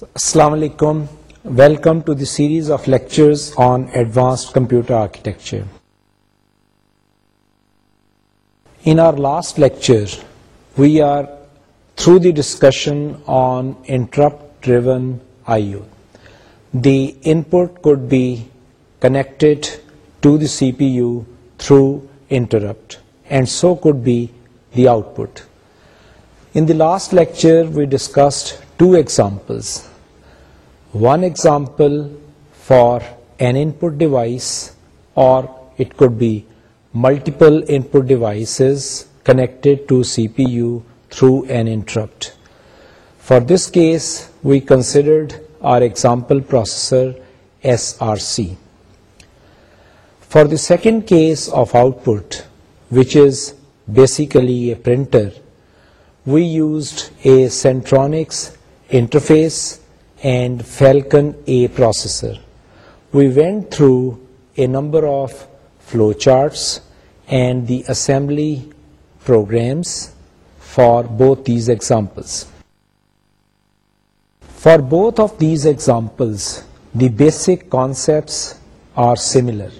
السلام علیکم welcome to the series of lectures on advanced computer architecture in our last lecture we are through the discussion on interrupt the input code be connected to the C P U through interrupt and so code be the output in the last lecture we discussed two examples One example for an input device, or it could be multiple input devices connected to CPU through an interrupt. For this case, we considered our example processor SRC. For the second case of output, which is basically a printer, we used a Centronics interface and Falcon A processor. We went through a number of flowcharts and the assembly programs for both these examples. For both of these examples, the basic concepts are similar.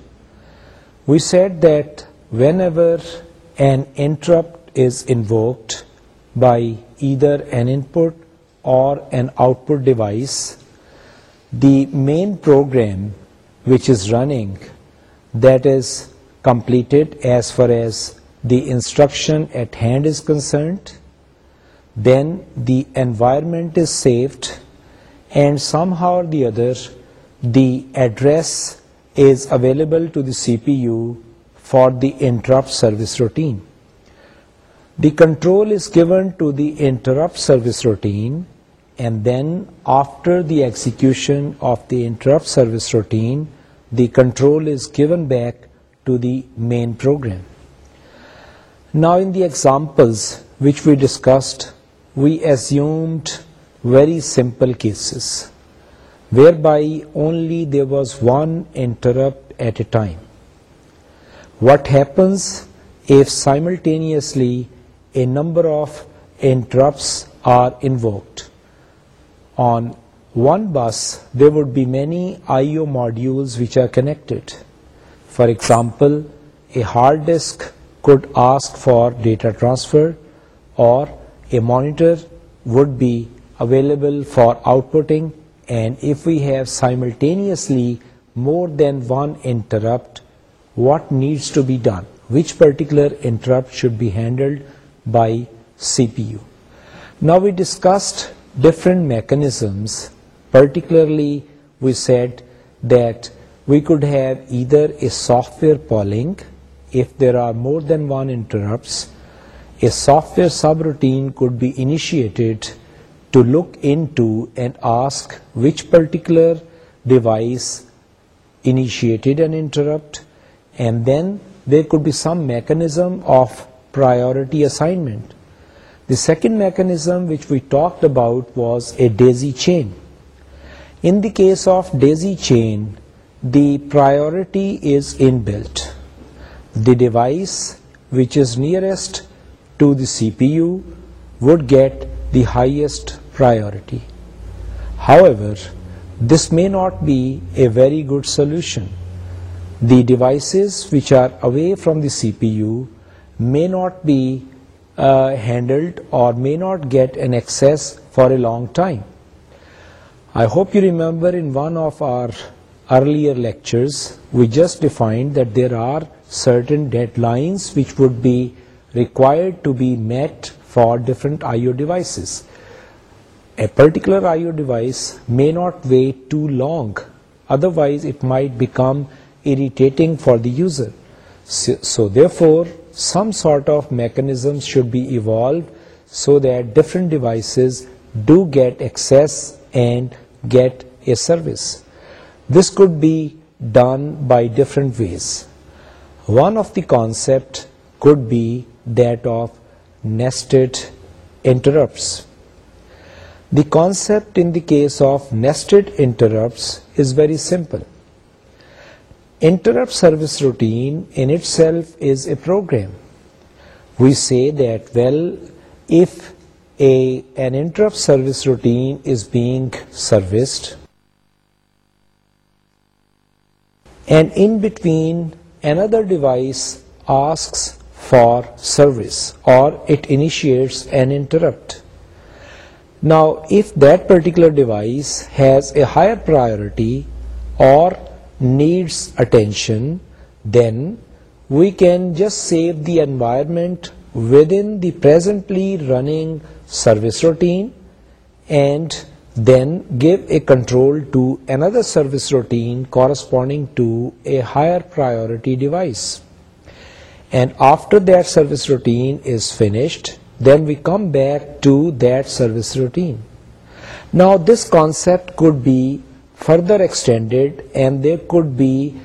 We said that whenever an interrupt is invoked by either an input or an output device, the main program which is running, that is completed as far as the instruction at hand is concerned, then the environment is saved, and somehow or the other the address is available to the CPU for the interrupt service routine. The control is given to the interrupt service routine and then after the execution of the interrupt service routine, the control is given back to the main program. Now in the examples which we discussed, we assumed very simple cases whereby only there was one interrupt at a time. What happens if simultaneously a number of interrupts are invoked? On one bus, there would be many I/O modules which are connected. For example, a hard disk could ask for data transfer, or a monitor would be available for outputting, and if we have simultaneously more than one interrupt, what needs to be done? Which particular interrupt should be handled by CPU? Now we discussed different mechanisms. Particularly, we said that we could have either a software polling, if there are more than one interrupts, a software subroutine could be initiated to look into and ask which particular device initiated an interrupt, and then there could be some mechanism of priority assignment. The second mechanism which we talked about was a daisy chain. In the case of daisy chain, the priority is inbuilt. The device which is nearest to the CPU would get the highest priority. However, this may not be a very good solution. The devices which are away from the CPU may not be uh, handled or may not get an access for a long time. I hope you remember in one of our earlier lectures, we just defined that there are certain deadlines which would be required to be met for different IO devices. A particular IO device may not wait too long, otherwise it might become irritating for the user. So therefore, some sort of mechanisms should be evolved so that different devices do get access and get a service. This could be done by different ways. One of the concepts could be that of nested interrupts. The concept in the case of nested interrupts is very simple. Interrupt service routine in itself is a program. We say that, well, if an interrupt service routine is being serviced, and in between another device asks for service or it initiates an interrupt. Now, if that particular device has a higher priority or needs attention, then we can just save the environment within the presently running service routine and then give a control to another service routine corresponding to a higher priority device. And after that service routine is finished, then we come back to that service routine. Now this concept could be further extended, and there could be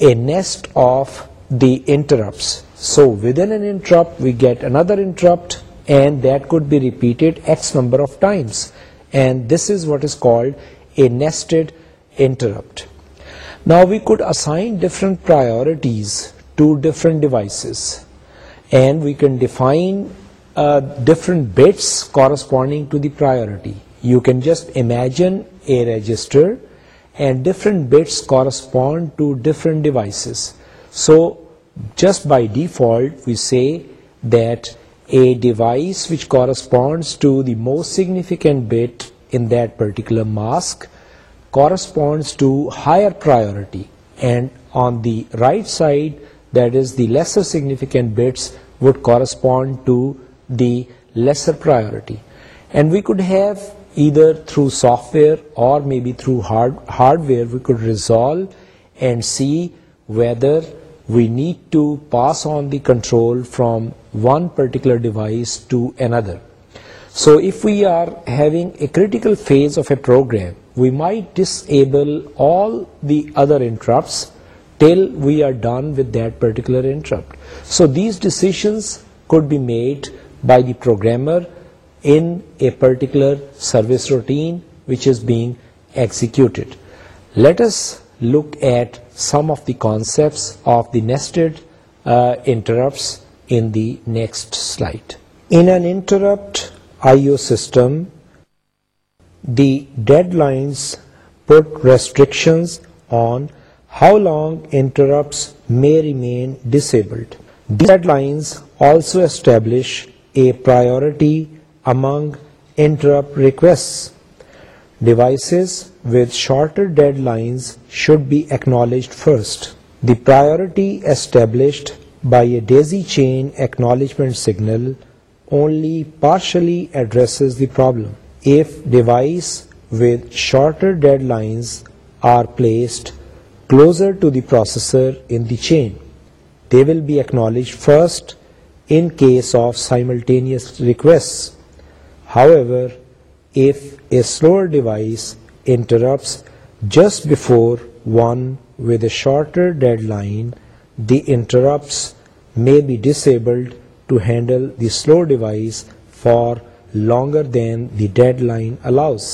a nest of the interrupts. So within an interrupt we get another interrupt, and that could be repeated X number of times, and this is what is called a nested interrupt. Now we could assign different priorities to different devices, and we can define uh, different bits corresponding to the priority. You can just imagine a register and different bits correspond to different devices. So just by default we say that a device which corresponds to the most significant bit in that particular mask corresponds to higher priority, and on the right side, that is, the lesser significant bits would correspond to the lesser priority. And we could have either through software or maybe through hardware, we could resolve and see whether we need to pass on the control from one particular device to another. So if we are having a critical phase of a program, we might disable all the other interrupts till we are done with that particular interrupt. So these decisions could be made by the programmer in a particular service routine which is being executed. Let us look at some of the concepts of the nested uh, interrupts in the next slide. In an interrupt IO system, the deadlines put restrictions on how long interrupts may remain disabled. These deadlines also establish a priority among interrupt requests. Devices with shorter deadlines should be acknowledged first. The priority established by a daisy chain acknowledgement signal only partially addresses the problem. If devices with shorter deadlines are placed closer to the processor in the chain, they will be acknowledged first in case of simultaneous requests. However, if a slower device interrupts just before one with a shorter deadline, the interrupts may be disabled to handle the slow device for longer than the deadline allows.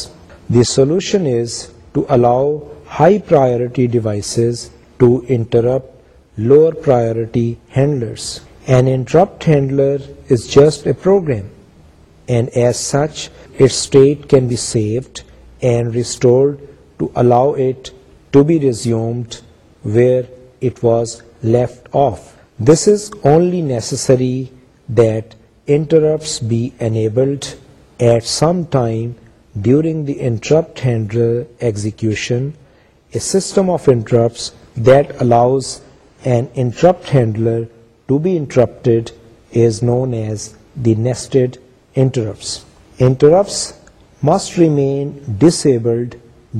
The solution is to allow high priority devices to interrupt lower priority handlers. An interrupt handler is just a program and as such its state can be saved and restored to allow it to be resumed where it was left off. This is only necessary that interrupts be enabled at some time during the interrupt handler execution. A system of interrupts that allows an interrupt handler to be interrupted is known as the nested Interrupts. Interrupts must remain disabled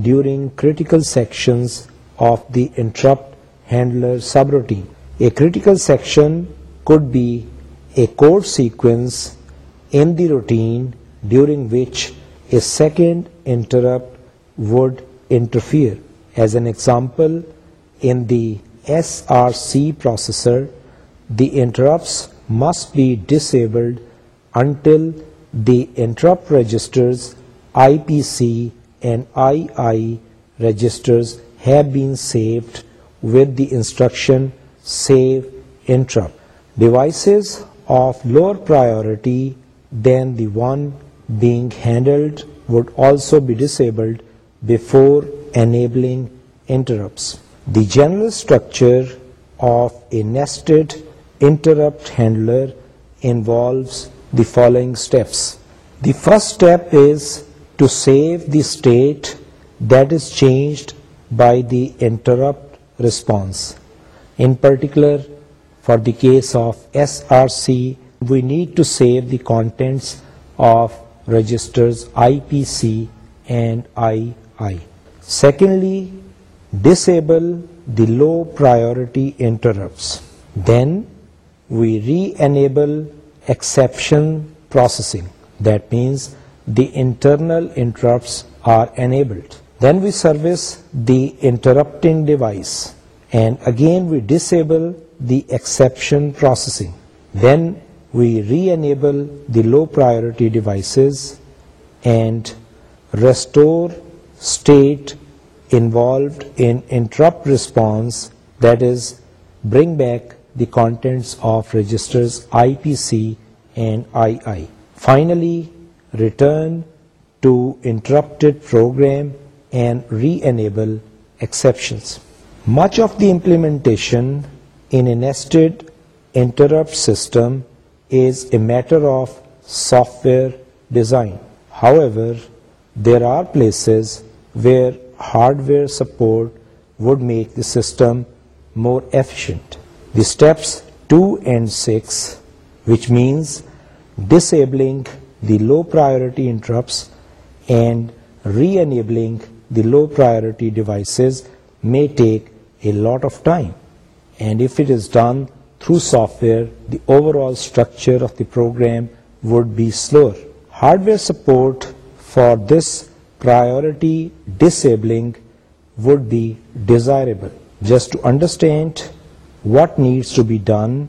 during critical sections of the interrupt handler subroutine. A critical section could be a code sequence in the routine during which a second interrupt would interfere. As an example, in the SRC processor, the interrupts must be disabled until the interrupt registers IPC and II registers have been saved with the instruction save interrupt. Devices of lower priority than the one being handled would also be disabled before enabling interrupts. The general structure of a nested interrupt handler involves the following steps. The first step is to save the state that is changed by the interrupt response. In particular, for the case of SRC, we need to save the contents of registers IPC and II. Secondly, disable the low priority interrupts. Then we re-enable exception processing. That means the internal interrupts are enabled. Then we service the interrupting device, and again we disable the exception processing. Then we re-enable the low priority devices and restore state involved in interrupt response, that is, bring back the contents of registers IPC and II. Finally, return to interrupted program and re-enable exceptions. Much of the implementation in a nested interrupt system is a matter of software design. However, there are places where hardware support would make the system more efficient. The steps 2 and 6, which means disabling the low priority interrupts and re-enabling the low priority devices, may take a lot of time. And if it is done through software, the overall structure of the program would be slower. Hardware support for this priority disabling would be desirable. Just to understand what needs to be done,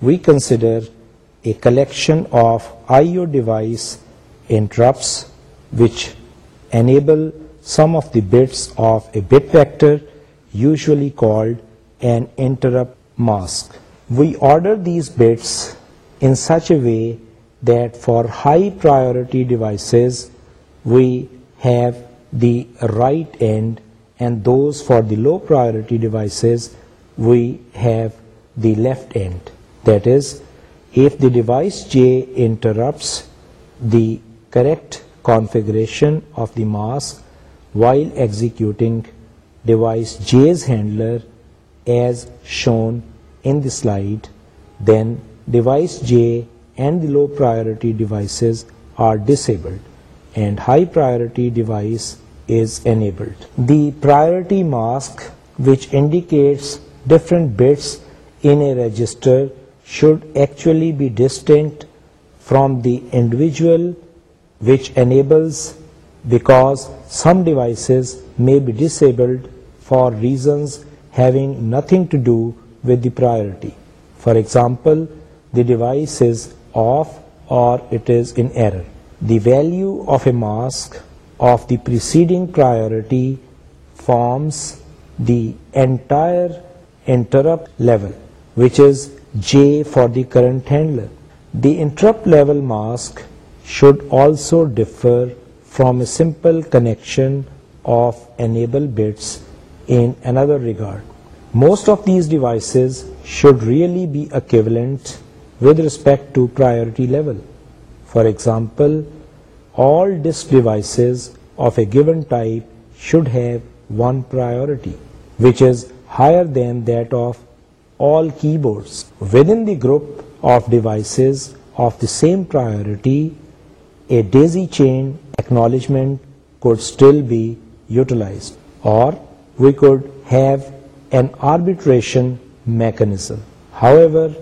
we consider a collection of I/O device interrupts which enable some of the bits of a bit vector, usually called an interrupt mask. We order these bits in such a way that for high priority devices we have the right end, and those for the low priority devices we have the left end. That is, if the device J interrupts the correct configuration of the mask while executing device J's handler as shown in the slide, then device J and the low priority devices are disabled and high priority device is enabled. The priority mask, which indicates Different bits in a register should actually be distinct from the individual, which enables, because some devices may be disabled for reasons having nothing to do with the priority. For example, the device is off or it is in error. The value of a mask of the preceding priority forms the entire interrupt level, which is J for the current handler. The interrupt level mask should also differ from a simple connection of enable bits in another regard. Most of these devices should really be equivalent with respect to priority level. For example, all disk devices of a given type should have one priority, which is higher than that of all keyboards within the group of devices of the same priority. A daisy chain acknowledgement could still be utilized, or we could have an arbitration mechanism. However,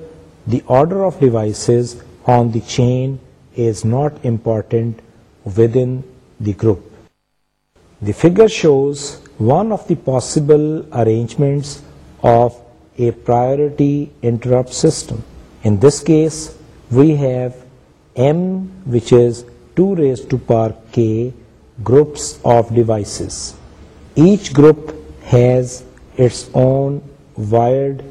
the order of devices on the chain is not important within the group. The figure shows one of the possible arrangements of a priority interrupt system. In this case, we have M, which is 2⁴ groups of devices. Each group has its own wired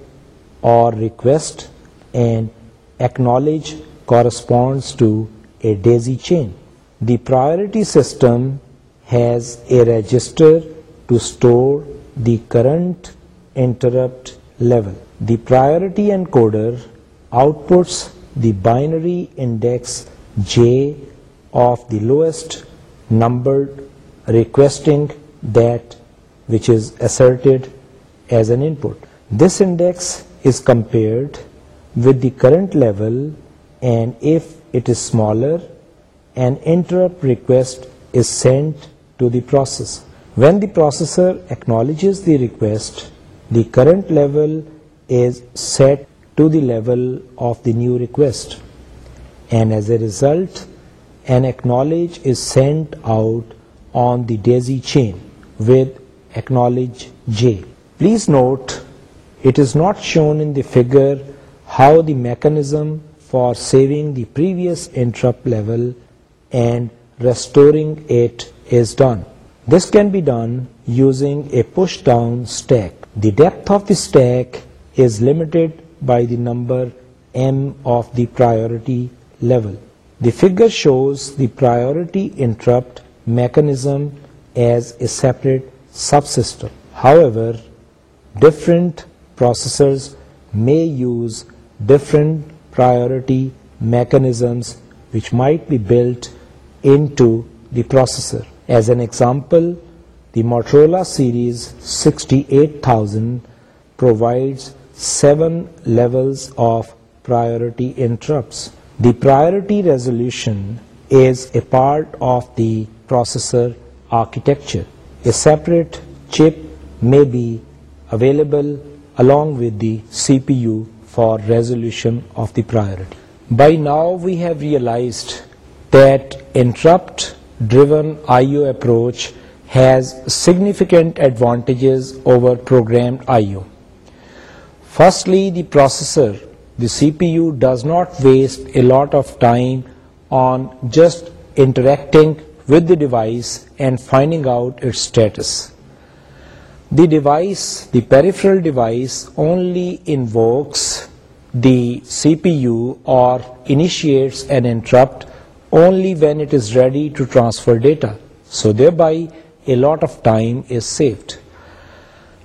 or request, and acknowledge corresponds to a daisy chain. The priority system has a register to store the current interrupt level. The priority encoder outputs the binary index J of the lowest numbered requesting that which is asserted as an input. This index is compared with the current level, and if it is smaller, an interrupt request is sent to the process. When the processor acknowledges the request, the current level is set to the level of the new request, and as a result an acknowledge is sent out on the daisy chain with acknowledge J. Please note, it is not shown in the figure how the mechanism for saving the previous interrupt level and restoring it is done. This can be done using a push down stack. The depth of the stack is limited by the number m of the priority level. The figure shows the priority interrupt mechanism as a separate subsystem. However, different processors may use different priority mechanisms which might be built into the processor. As an example, the Motorola Series 68000 provides 7 levels of priority interrupts. The priority resolution is a part of the processor architecture. A separate chip may be available along with the CPU for resolution of the priority. By now we have realized that interrupt driven IO approach has significant advantages over programmed IO. Firstly, the processor, the CPU, does not waste a lot of time on just interacting with the device and finding out its status. The device, the peripheral device, only invokes the CPU or initiates an interrupt only when it is ready to transfer data. So thereby, a lot of time is saved.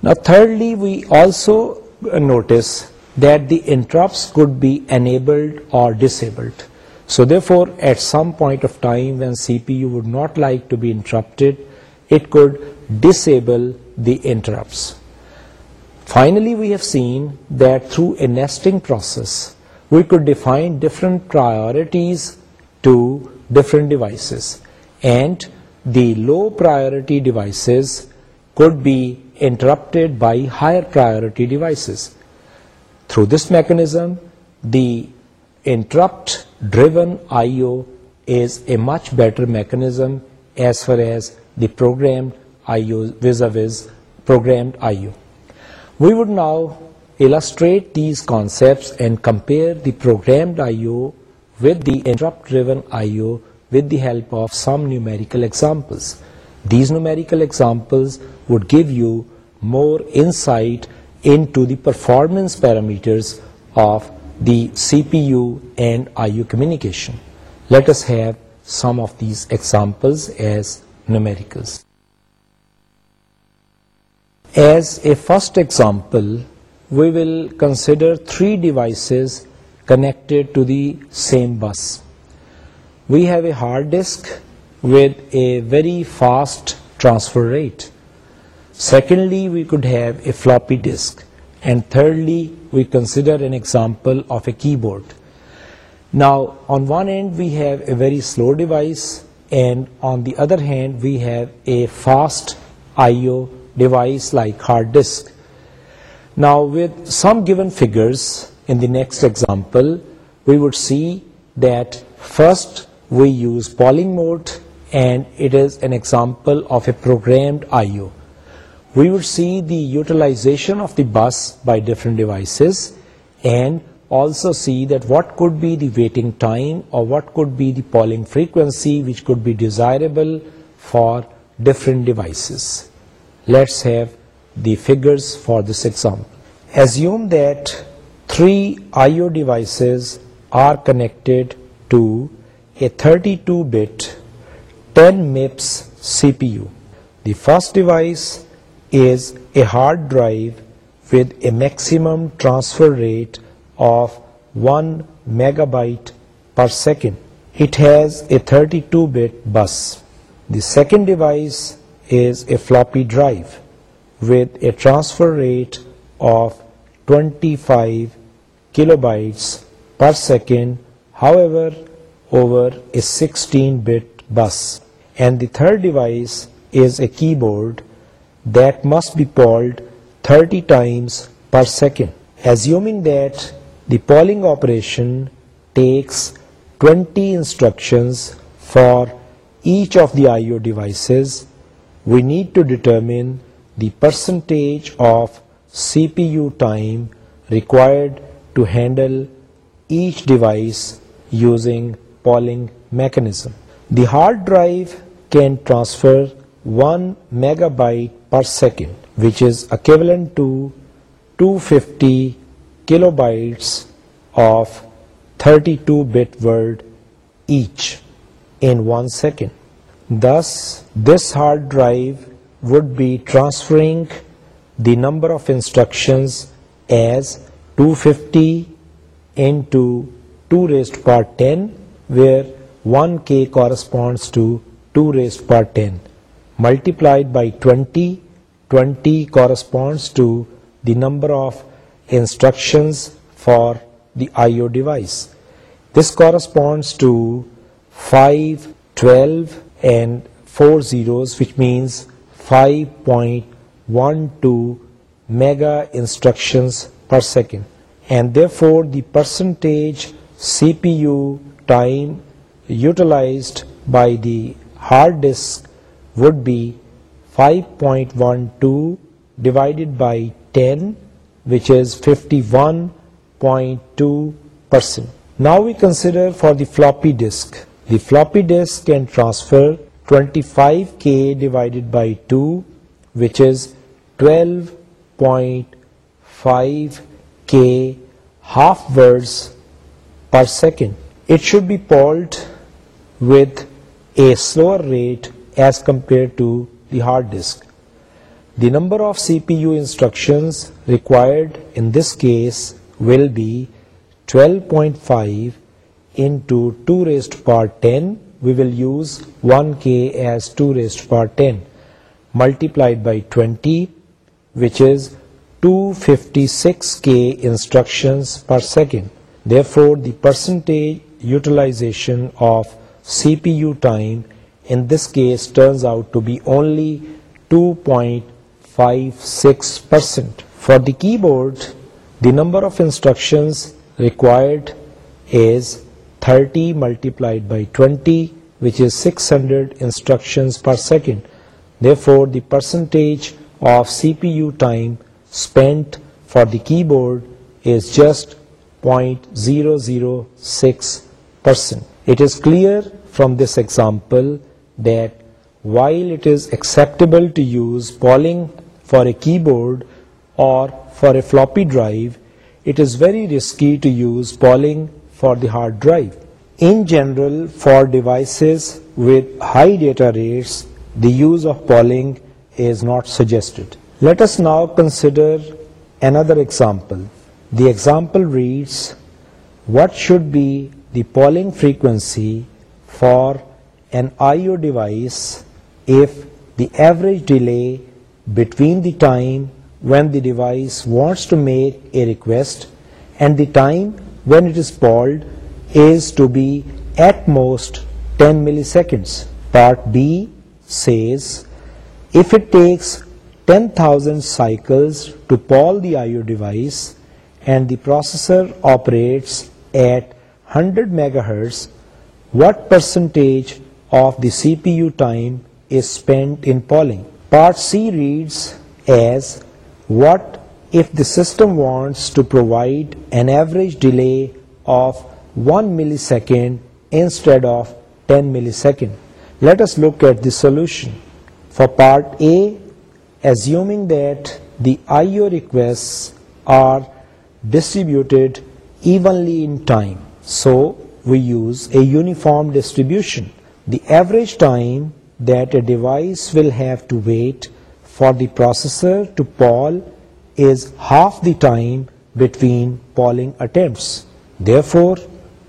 Now thirdly, we also notice that the interrupts could be enabled or disabled. So therefore, at some point of time when CPU would not like to be interrupted, it could disable the interrupts. Finally, we have seen that through a nesting process, we could define different priorities to different devices, and the low priority devices could be interrupted by higher priority devices. Through this mechanism, the interrupt driven IO is a much better mechanism as far as the programmed IO vis-a-vis programmed IO. We would now illustrate these concepts and compare the programmed IO with the interrupt-driven I/O with the help of some numerical examples. These numerical examples would give you more insight into the performance parameters of the CPU and I/O communication. Let us have some of these examples as numericals. As a first example, we will consider three devices connected to the same bus. We have a hard disk with a very fast transfer rate. Secondly, we could have a floppy disk. And thirdly, we consider an example of a keyboard. Now, on one end, we have a very slow device, and on the other hand, we have a fast I/O device like hard disk. Now, with some given figures, in the next example, we would see that first we use polling mode, and it is an example of a programmed I/O. We would see the utilization of the bus by different devices, and also see that what could be the waiting time or what could be the polling frequency which could be desirable for different devices. Let's have the figures for this example. Assume that Three I/O devices are connected to a 32-bit 10 MIPS CPU. The first device is a hard drive with a maximum transfer rate of 1 megabyte per second. It has a 32-bit bus. The second device is a floppy drive with a transfer rate of 25 kilobytes per second, however, over a 16-bit bus. And the third device is a keyboard that must be polled 30 times per second. Assuming that the polling operation takes 20 instructions for each of the I/O devices, we need to determine the percentage of CPU time required to handle each device using polling mechanism. The hard drive can transfer 1 megabyte per second, which is equivalent to 250 kilobytes of 32-bit word each in 1 second. Thus, this hard drive would be transferring the number of instructions as 250 into 2 raised to power 10, where 1k corresponds to 2 raised to power 10, multiplied by 20. 20 corresponds to the number of instructions for the IO device. This corresponds to 5, 12 and 4 zeros, which means 5.12 mega instructions per second and therefore the percentage CPU time utilized by the hard disk would be 5.12 divided by 10, which is 51.2%. Now we consider for the floppy disk. The floppy disk can transfer 25K divided by 2, which is 12.5 k half words per second. It should be polled with a slower rate as compared to the hard disk. The number of CPU instructions required in this case will be 12.5 into 2 raised to power 10. We will use 1k as 2 raised to power 10 multiplied by 20, which is 256K instructions per second. Therefore, the percentage utilization of CPU time in this case turns out to be only 2.56%. For the keyboard, the number of instructions required is 30 multiplied by 20, which is 600 instructions per second. Therefore, the percentage of CPU time spent for the keyboard is just 0.006%. It is clear from this example that while it is acceptable to use polling for a keyboard or for a floppy drive, it is very risky to use polling for the hard drive. In general, for devices with high data rates, the use of polling is not suggested. Let us now consider another example. The example reads, what should be the polling frequency for an IO device if the average delay between the time when the device wants to make a request and the time when it is polled is to be at most 10 milliseconds. Part B says, if it takes 10,000 cycles to poll the IO device, and the processor operates at 100 megahertz, what percentage of the CPU time is spent in polling? Part C reads as, what if the system wants to provide an average delay of 1 millisecond instead of 10 milliseconds? Let us look at the solution. For part A, assuming that the IO requests are distributed evenly in time. So we use a uniform distribution. The average time that a device will have to wait for the processor to poll is half the time between polling attempts. Therefore,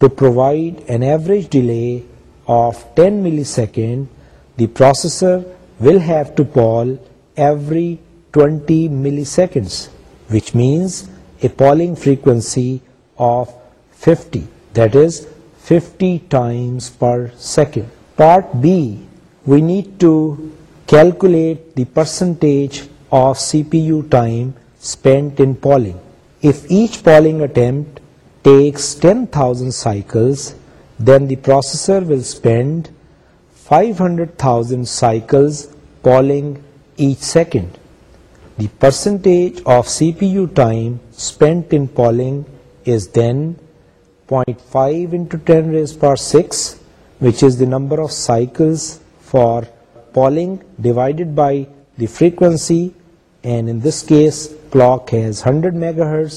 to provide an average delay of 10 milliseconds, the processor will have to poll every 20 milliseconds, which means a polling frequency of 50, that is 50 times per second. Part B, we need to calculate the percentage of CPU time spent in polling. If each polling attempt takes 10,000 cycles, then the processor will spend 500,000 cycles polling each second. The percentage of CPU time spent in polling is then 0.5 into 10 raised power 6, which is the number of cycles for polling divided by the frequency, and in this case clock has 100 megahertz,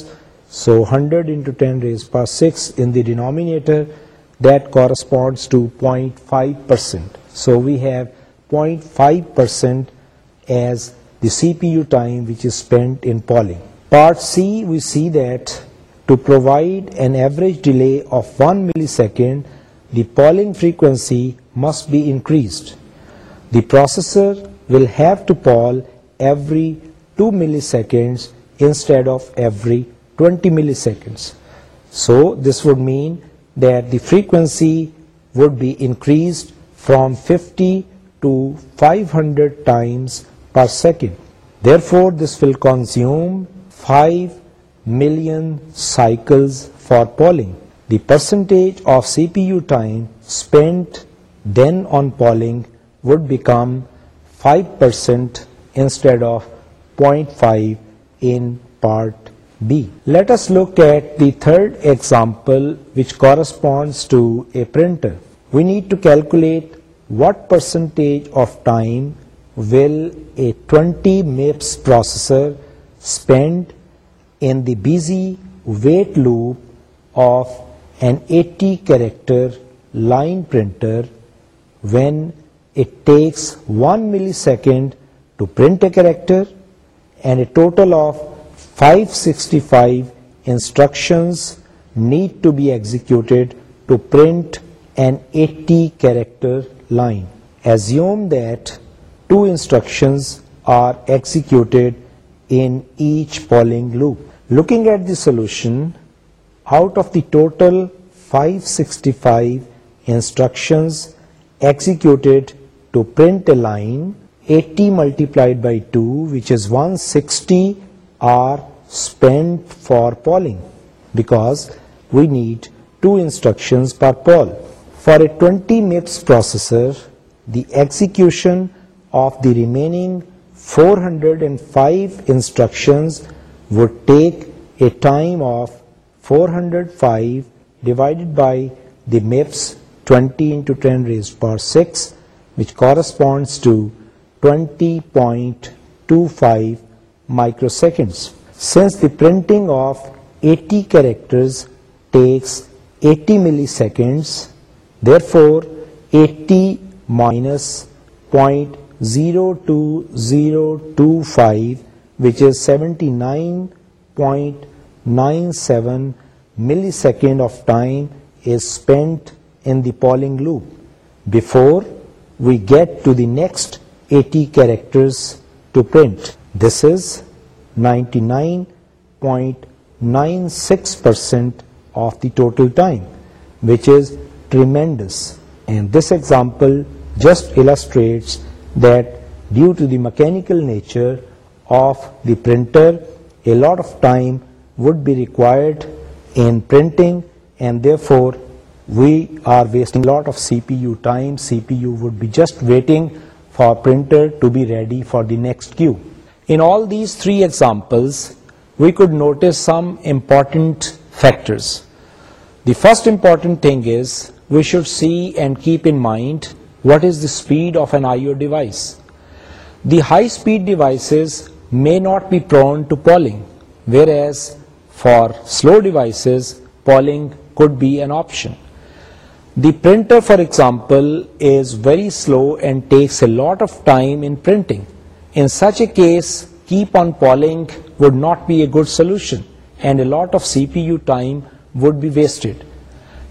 so 100 into 10 raised power 6 in the denominator, that corresponds to 0.5%. So we have 0.5% as the CPU time which is spent in polling. Part C, we see that to provide an average delay of 1 millisecond, the polling frequency must be increased. The processor will have to poll every 2 milliseconds instead of every 20 milliseconds. So this would mean that the frequency would be increased from 50 to 500 times per second. Therefore, this will consume 5 million cycles for polling. The percentage of CPU time spent then on polling would become 5% instead of 0.5 in part B. Let us look at the third example, which corresponds to a printer. We need to calculate what percentage of time will a 20 MIPS processor spend in the busy wait loop of an 80 character line printer when it takes 1 millisecond to print a character and a total of 565 instructions need to be executed to print an 80 character line. Assume that Two instructions are executed in each polling loop. Looking at the solution, out of the total 565 instructions executed to print a line, 80 multiplied by 2, which is 160, are spent for polling, because we need 2 instructions per poll. For a 20 MIPS processor, the execution of the remaining 405 instructions would take a time of 405 divided by the MIPS 20 into 10 raised to the power 6, which corresponds to 20.25 microseconds. Since the printing of 80 characters takes 80 milliseconds, therefore 80 minus 0.80 zero two zero two five seventy ninety seven second لوپوریٹ eighty character this is ninety ninety nine six percent of the total time which is tremendous and this example just illustrates that due to the mechanical nature of the printer, a lot of time would be required in printing, and therefore we are wasting a lot of CPU time. CPU would be just waiting for printer to be ready for the next queue. In all these three examples, we could notice some important factors. The first important thing is we should see and keep in mind what is the speed of an IO device? The high-speed devices may not be prone to polling, whereas for slow devices, polling could be an option. The printer, for example, is very slow and takes a lot of time in printing. In such a case, keep on polling would not be a good solution, and a lot of CPU time would be wasted.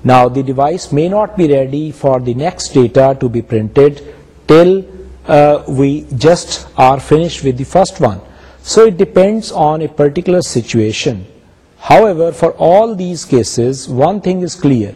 Now the device may not be ready for the next data to be printed till uh, we just are finished with the first one. So it depends on a particular situation. However, for all these cases, one thing is clear,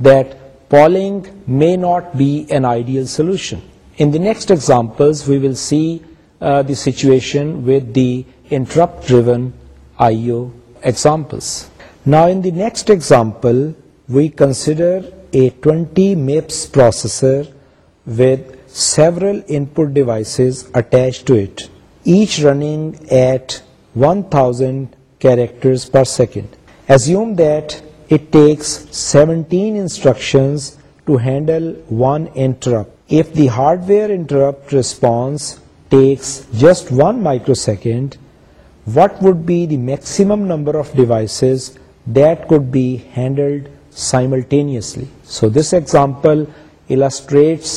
that polling may not be an ideal solution. In the next examples, we will see uh, the situation with the interrupt driven IO examples. Now in the next example, we consider a 20 MIPS processor with several input devices attached to it, each running at 1000 characters per second. Assume that it takes 17 instructions to handle one interrupt. If the hardware interrupt response takes just 1 microsecond, what would be the maximum number of devices that could be handled simultaneously. So this example illustrates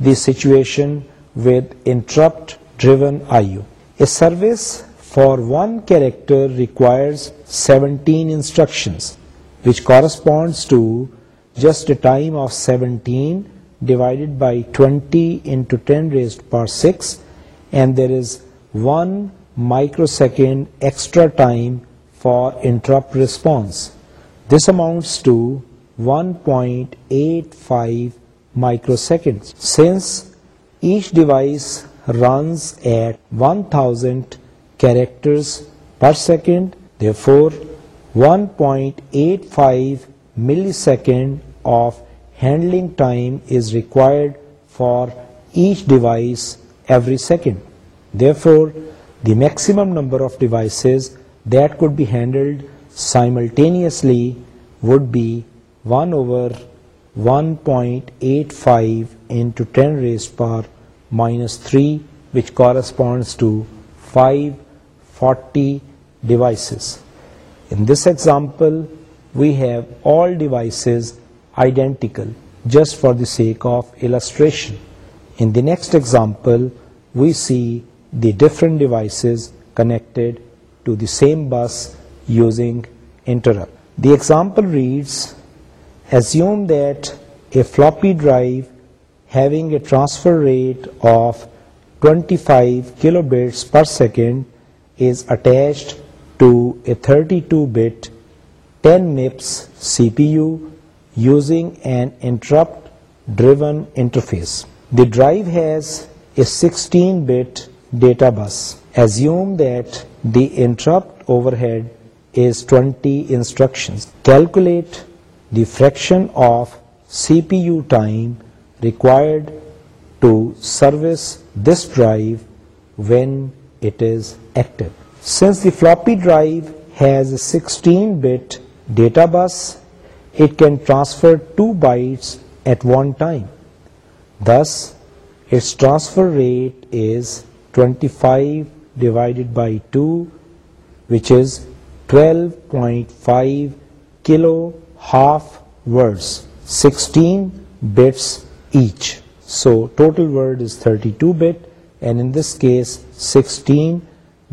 the situation with interrupt driven IO. A service for one character requires 17 instructions, which corresponds to just a time of 17 divided by 20 into 10 raised power 6, and there is 1 microsecond extra time for interrupt response. This amounts to 1.85 microseconds. Since each device runs at 1000 characters per second, therefore 1.85 millisecond of handling time is required for each device every second. Therefore, the maximum number of devices that could be handled simultaneously would be 1 over 1.85 into 10 raised power minus 3, which corresponds to 540 devices. In this example, we have all devices identical just for the sake of illustration. In the next example, we see the different devices connected to the same bus using interrupt. The example reads, assume that a floppy drive having a transfer rate of 25 kilobits per second is attached to a 32-bit 10 MIPS CPU using an interrupt-driven interface. The drive has a 16-bit data bus. Assume that the interrupt overhead is 20 instructions. Calculate the fraction of CPU time required to service this drive when it is active. Since the floppy drive has a 16-bit data bus, it can transfer 2 bytes at one time. Thus, its transfer rate is 25 divided by 2, which is twelve point five half word thirty two bit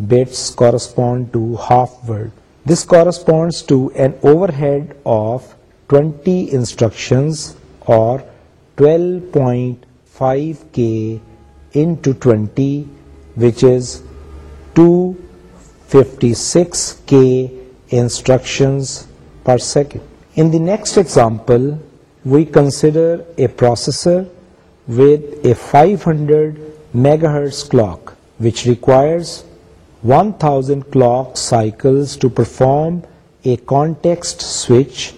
bits correspond to half word this corresponds to an overhead of twenty instructions or twelve point five K into twenty which is two 56K instructions per second. In the next example, we consider a processor with a 500 megahertz clock, which requires 1000 clock cycles to perform a context switch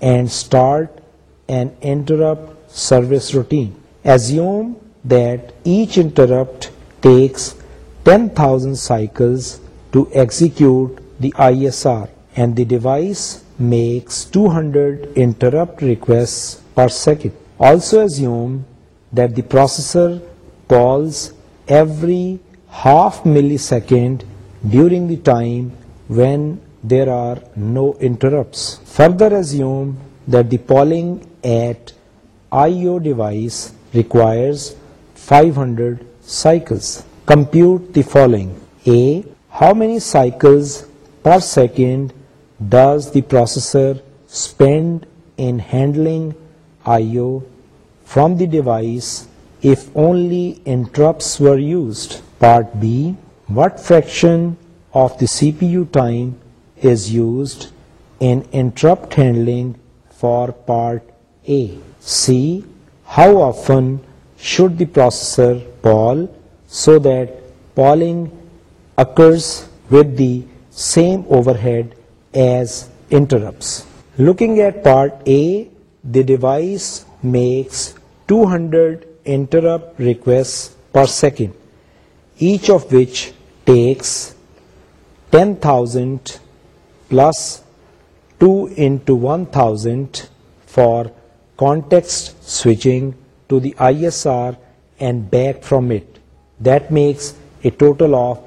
and start an interrupt service routine. Assume that each interrupt takes 10,000 cycles to execute the ISR, and the device makes 200 interrupt requests per second. Also assume that the processor calls every half millisecond during the time when there are no interrupts. Further assume that the polling at I/O device requires 500 cycles. Compute the following. A how many cycles per second does the processor spend in handling I/O from the device if only interrupts were used? Part B, what fraction of the CPU time is used in interrupt handling for part A? C, how often should the processor poll so that polling occurs with the same overhead as interrupts. Looking at part A, the device makes 200 interrupt requests per second, each of which takes 10,000 plus 2 into 1,000 for context switching to the ISR and back from it. That makes a total of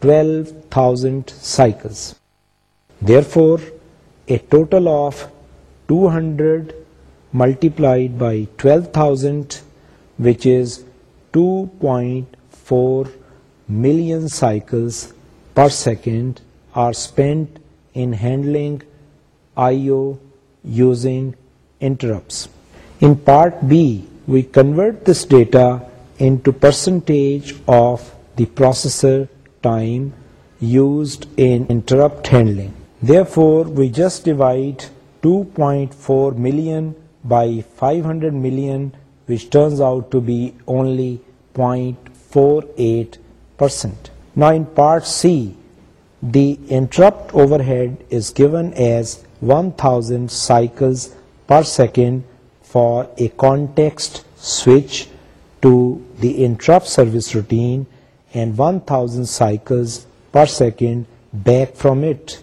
12,000 cycles. Therefore, a total of 200 multiplied by 12,000, which is 2.4 million cycles per second are spent in handling I/O using interrupts. In part B, we convert this data into percentage of the processor time used handling just divide two point four million million four eight prime part C the interrupt overhead is given as one thousand cycles per second for a context switch to the interrupt service routine and 1000 cycles per second back from it.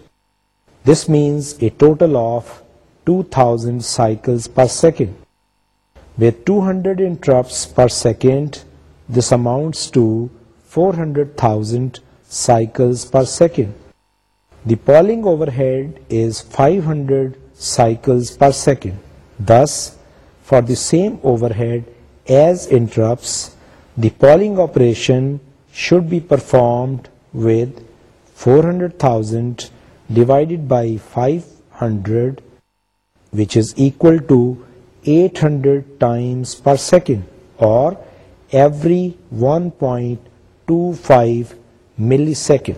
This means a total of 2000 cycles per second. With 200 interrupts per second, this amounts to 400,000 cycles per second. The polling overhead is 500 cycles per second. Thus, for the same overhead as interrupts, the polling operation should be performed with 400,000 divided by 500, which is equal to 800 times per second, or every 1.25 millisecond.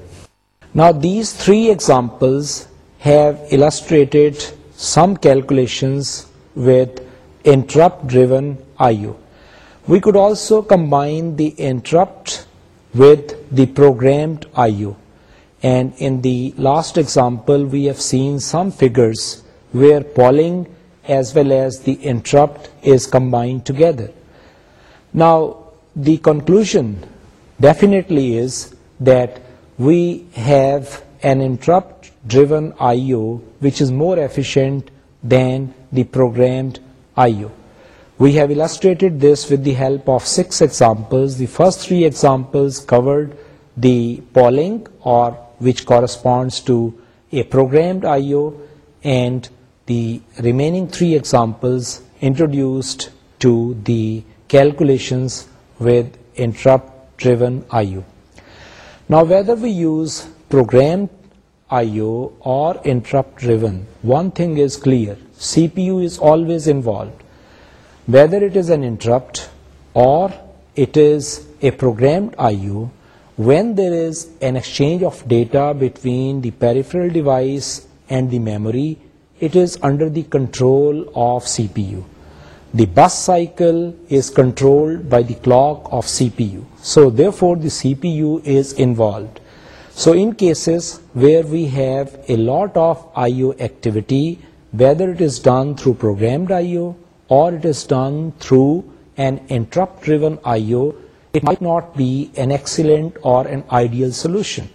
Now these three examples have illustrated some calculations with interrupt driven IO. We could also combine the interrupt with the programmed IO. And in the last example, we have seen some figures where polling as well as the interrupt is combined together. Now, the conclusion definitely is that we have an interrupt-driven I.O. which is more efficient than the programmed I.O. We have illustrated this with the help of 6 examples. The first 3 examples covered the polling, or which corresponds to a programmed I/O, and the remaining 3 examples introduced to the calculations with interrupt-driven I/O. Now, whether we use programmed I/O or interrupt-driven, one thing is clear: CPU is always involved whether it is an interrupt or it is a programmed IO, when there is an exchange of data between the peripheral device and the memory, it is under the control of CPU. The bus cycle is controlled by the clock of CPU. So therefore the CPU is involved. So in cases where we have a lot of IO activity, whether it is done through programmed IO or it is done through an interrupt-driven I/O, it might not be an excellent or an ideal solution.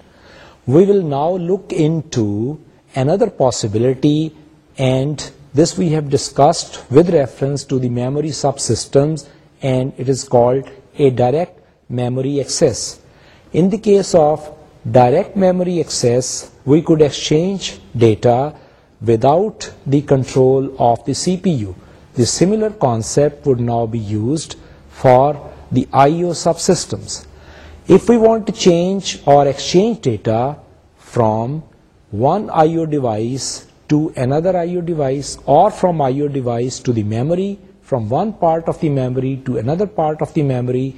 We will now look into another possibility, and this we have discussed with reference to the memory subsystems, and it is called a direct memory access. In the case of direct memory access, we could exchange data without the control of the CPU. The similar concept would now be used for the I/O subsystems. If we want to change or exchange data from one I/O device to another I/O device, or from I/O device to the memory, from one part of the memory to another part of the memory,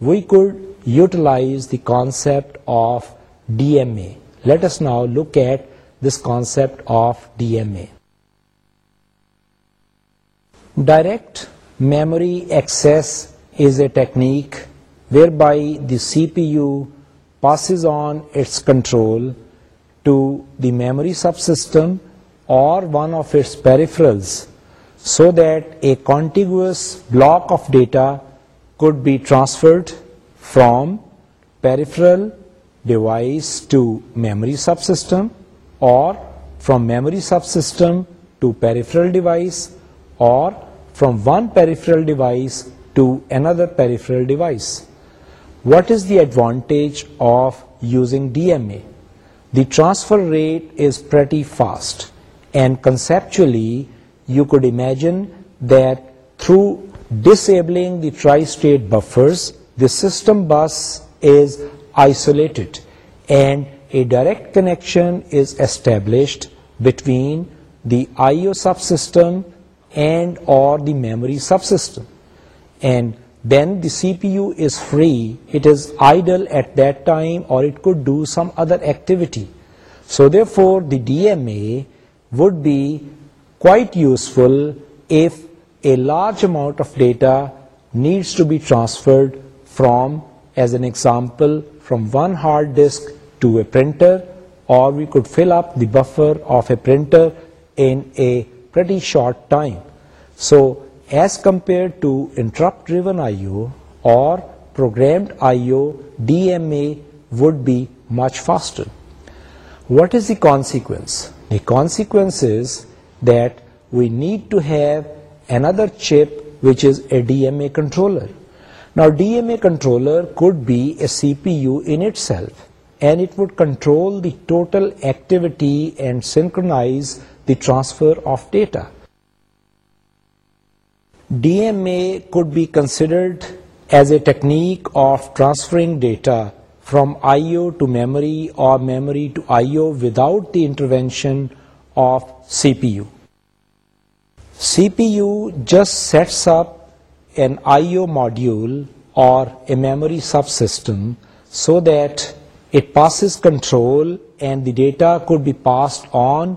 we could utilize the concept of DMA. Let us now look at this concept of DMA. Direct memory access is a technique whereby the CPU passes on its control to the memory subsystem or one of its peripherals so that a contiguous block of data could be transferred from peripheral device to memory subsystem or from memory subsystem to peripheral device or from one peripheral device to another peripheral device. What is the advantage of using DMA? The transfer rate is pretty fast, and conceptually you could imagine that through disabling the tri-state buffers, the system bus is isolated and a direct connection is established between the IO subsystem and or the memory subsystem, and then the CPU is free, it is idle at that time, or it could do some other activity. So therefore the DMA would be quite useful if a large amount of data needs to be transferred from, as an example, from one hard disk to a printer, or we could fill up the buffer of a printer in a short time so as compare to انٹرپنو or consequence the consequence we need to have other chip which is a D M A controller نا D M A controller could be a C P U itself and it control totalize the transfer of data. DMA could be considered as a technique of transferring data from I/O to memory or memory to I/O without the intervention of CPU. CPU just sets up an I/O module or a memory subsystem so that it passes control and the data could be passed on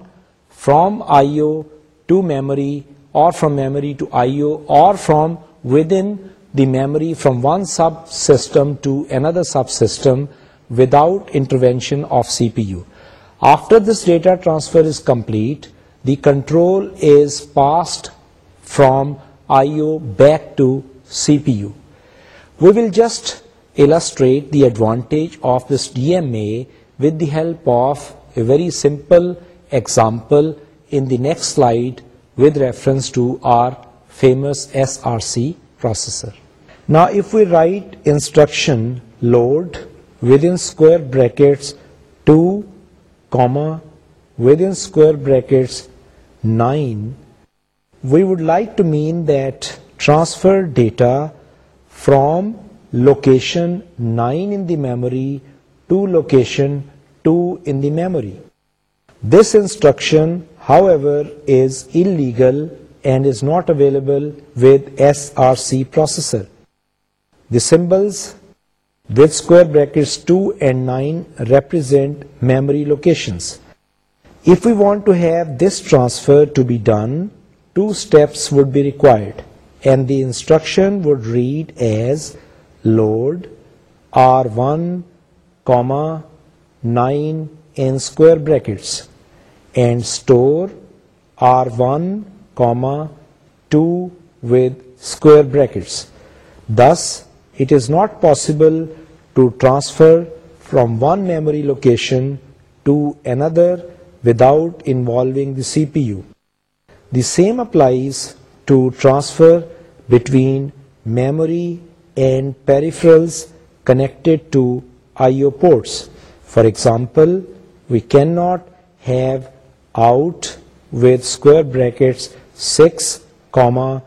from I/O to memory, or from memory to I/O, or from within the memory from one subsystem to another subsystem without intervention of CPU. After this data transfer is complete, the control is passed from I/O back to CPU. We will just illustrate the advantage of this DMA with the help of a very simple example in the next slide with reference to our famous SRC processor. Now if we write instruction load within square brackets 2 comma within square brackets 9, we would like to mean that transfer data from location 9 in the memory to location 2 in the memory. This instruction, however, is illegal and is not available with SRC processor. The symbols with square brackets 2 and 9 represent memory locations. If we want to have this transfer to be done, two steps would be required, and the instruction would read as load R1, comma, 9 in square brackets and store R1, 2 with square brackets. Thus, it is not possible to transfer from one memory location to another without involving the CPU. The same applies to transfer between memory and peripherals connected to I/O ports. For example, we cannot have out with square brackets 6, comma,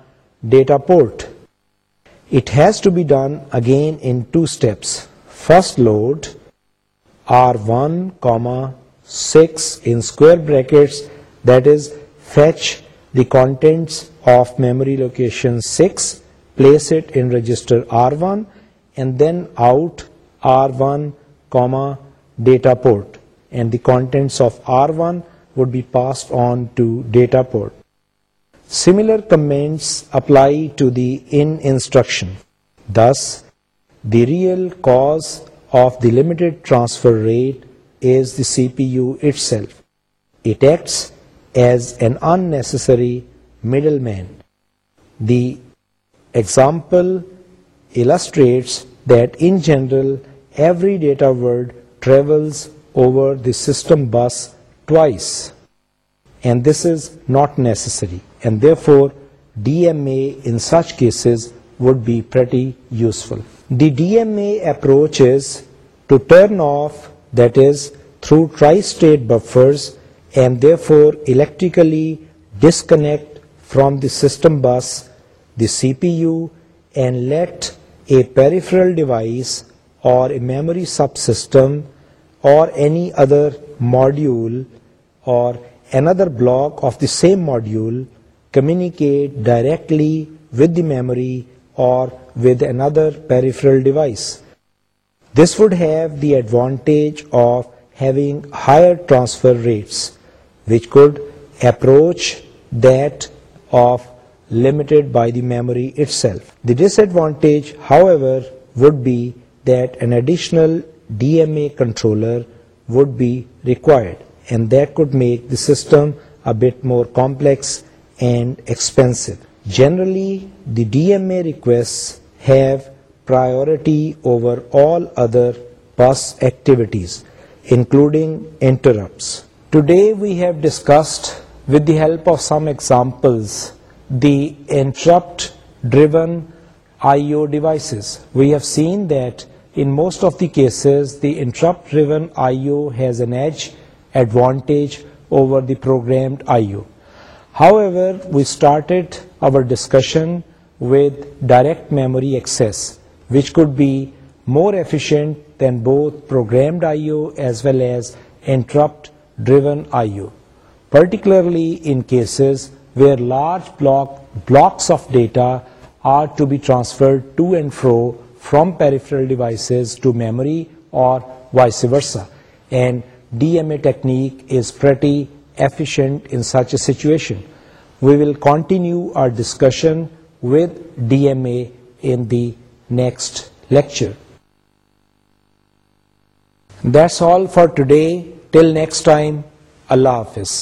data port. It has to be done again in two steps. First load R1, comma, 6 in square brackets, that is fetch the contents of memory location 6, place it in register R1, and then out R1, comma, data port, and the contents of R1 would be passed on to data port. Similar comments apply to the in instruction. Thus, the real cause of the limited transfer rate is the CPU itself. It acts as an unnecessary middleman. The example illustrates that in general every data word travels over the system bus twice, and this is not necessary, and therefore DMA in such cases would be pretty useful. The DMA approach is to turn off, that is through tri-state buffers, and therefore electrically disconnect from the system bus the CPU and let a peripheral device or a memory subsystem or any other module or another block of the same module communicate directly with the memory or with another peripheral device. This would have the advantage of having higher transfer rates, which could approach that of limited by the memory itself. The disadvantage, however, would be that an additional DMA controller would be required, and that could make the system a bit more complex and expensive. Generally, the DMA requests have priority over all other bus activities, including interrupts. Today we have discussed, with the help of some examples, the interrupt driven IO devices. We have seen that in most of the cases, the interrupt-driven I/O has an edge advantage over the programmed I/O. However, we started our discussion with direct memory access, which could be more efficient than both programmed I/O as well as interrupt-driven I/O, particularly in cases where large blocks of data are to be transferred to and fro from peripheral devices to memory or vice versa. And DMA technique is pretty efficient in such a situation. We will continue our discussion with DMA in the next lecture. That's all for today. Till next time, Allah Hafiz.